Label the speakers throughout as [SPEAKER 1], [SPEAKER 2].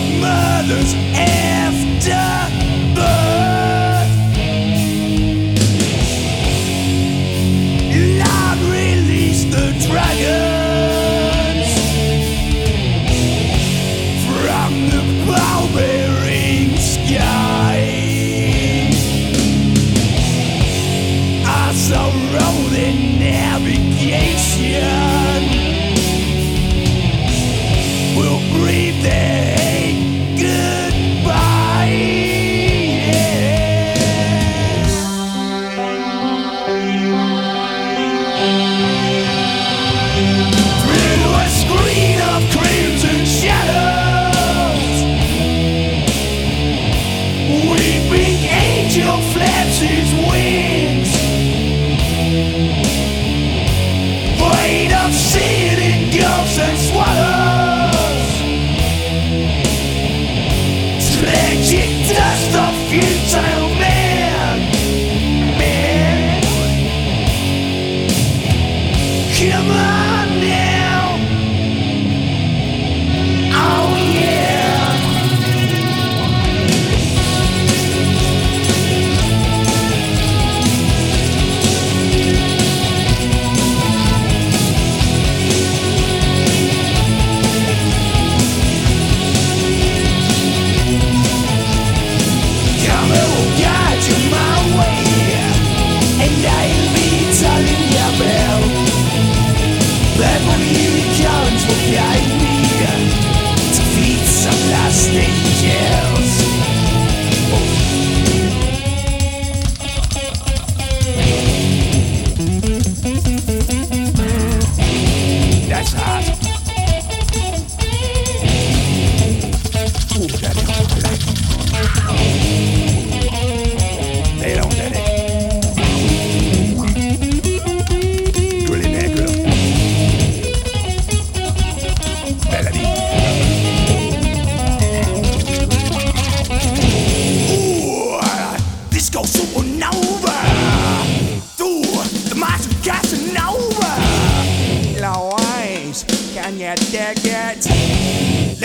[SPEAKER 1] mother's afterbirth.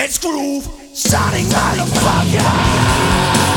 [SPEAKER 1] Let's groove, starting motherfucker.